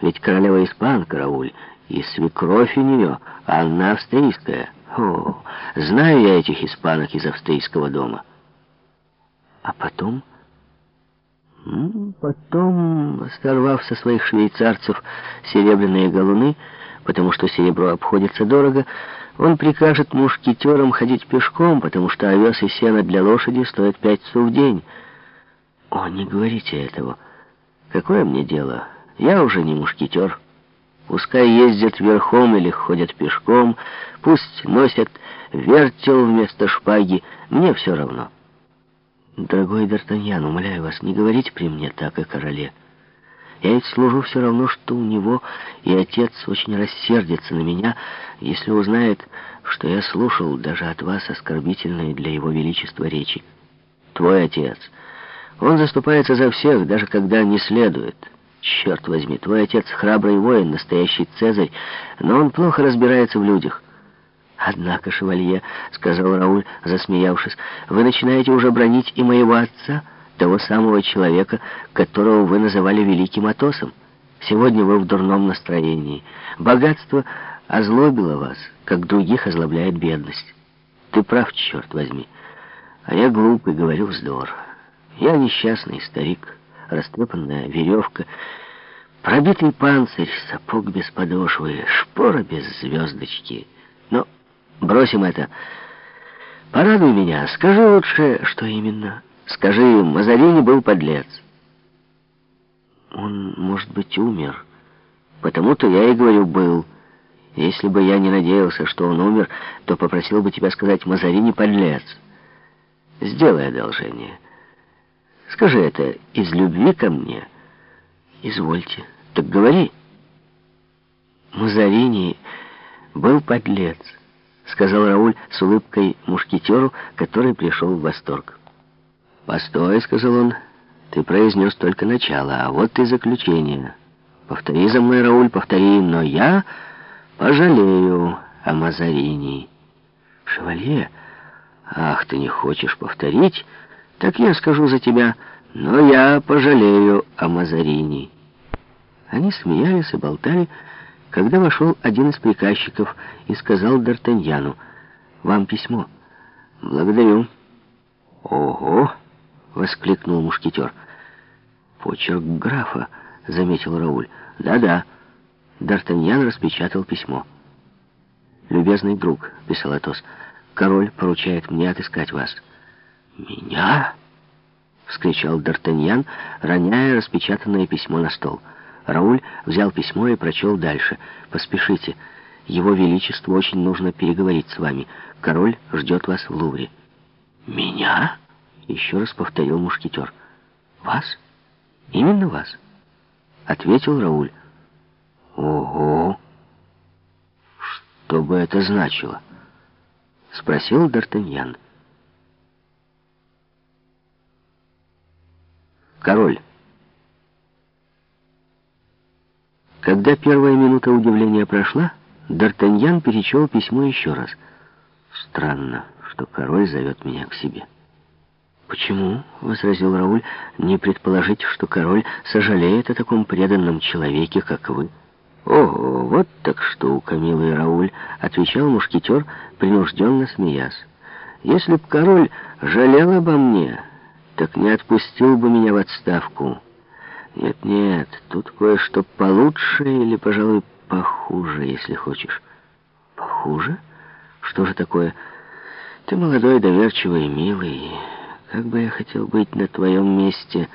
Ведь королева испанка, Рауль, и свекровь у нее, Анна австрийская. О, знаю я этих испанок из австрийского дома. А потом... Потом, сорвав со своих швейцарцев серебряные галуны, потому что серебро обходится дорого, он прикажет мушкетерам ходить пешком, потому что овес и сено для лошади стоят пять су в день. О, не говорите этого. Какое мне дело? Я уже не мушкетер. Пускай ездят верхом или ходят пешком, пусть носят вертел вместо шпаги, мне все равно. Дорогой Д'Артаньян, умоляю вас, не говорите при мне так о короле. Я ведь служу все равно, что у него, и отец очень рассердится на меня, если узнает, что я слушал даже от вас оскорбительные для его величества речи. Твой отец. Он заступается за всех, даже когда не следует. Черт возьми, твой отец храбрый воин, настоящий цезарь, но он плохо разбирается в людях. «Однако, шевалье», — сказал Рауль, засмеявшись, — «вы начинаете уже бронить и моего отца, того самого человека, которого вы называли великим Атосом. Сегодня вы в дурном настроении. Богатство озлобило вас, как других озлобляет бедность. Ты прав, черт возьми. А я глупый, говорю вздор. Я несчастный старик, растрепанная веревка, пробитый панцирь, сапог без подошвы, шпора без звездочки. Но бросим это. Порадуй меня, скажи лучше, что именно. Скажи, Мазарини был подлец. Он, может быть, умер. Потому-то я и говорю «был». Если бы я не надеялся, что он умер, то попросил бы тебя сказать «Мазарини подлец». Сделай одолжение. Скажи это из любви ко мне. Извольте. Так говори. Мазарини был подлец, сказал Рауль с улыбкой мушкетеру, который пришел в восторг. «Постой», — сказал он, — «ты произнес только начало, а вот и заключение. Повтори за мной, Рауль, повтори, но я пожалею о Мазарини». «Шевалье, ах, ты не хочешь повторить? Так я скажу за тебя, но я пожалею о Мазарини». Они смеялись и болтали, когда вошел один из приказчиков и сказал Д'Артаньяну, «Вам письмо». «Благодарю». «Ого!» — воскликнул мушкетер. «Почерк графа», — заметил Рауль. «Да-да». Д'Артаньян распечатал письмо. «Любезный друг», — писал Атос, — «король поручает мне отыскать вас». «Меня?» — вскричал Д'Артаньян, роняя распечатанное письмо на стол. Рауль взял письмо и прочел дальше. «Поспешите. Его Величеству очень нужно переговорить с вами. Король ждет вас в Лувре». «Меня?» Еще раз повторил мушкетер. «Вас? Именно вас?» Ответил Рауль. «Ого! Что бы это значило?» Спросил Д'Артаньян. Король. Когда первая минута удивления прошла, Д'Артаньян перечел письмо еще раз. «Странно, что король зовет меня к себе». «Почему?» — возразил Рауль. «Не предположить, что король сожалеет о таком преданном человеке, как вы». «Ого, вот так штука, милый Рауль», — отвечал мушкетер, принужденно смеясь. «Если б король жалел обо мне, так не отпустил бы меня в отставку. Нет-нет, тут кое-что получше или, пожалуй, похуже, если хочешь». «Похуже? Что же такое? Ты молодой, доверчивый, милый...» Как бы я хотел быть на твоем месте.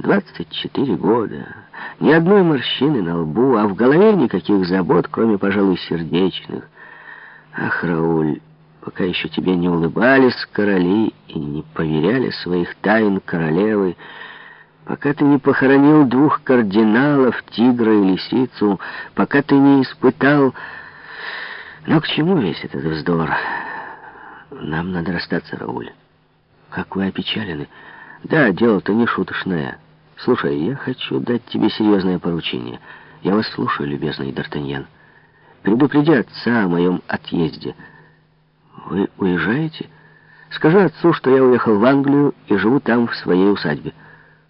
24 года. Ни одной морщины на лбу, а в голове никаких забот, кроме, пожалуй, сердечных. Ах, Рауль, пока еще тебе не улыбались короли и не поверяли своих тайн королевы, пока ты не похоронил двух кардиналов, тигра и лисицу, пока ты не испытал... Но к чему весь этот вздор? Нам надо расстаться, Рауль. Как вы опечалены. Да, дело-то не шуточное. Слушай, я хочу дать тебе серьезное поручение. Я вас слушаю, любезный Д'Артаньян. Предупреди отца о моем отъезде. Вы уезжаете? Скажи отцу, что я уехал в Англию и живу там в своей усадьбе.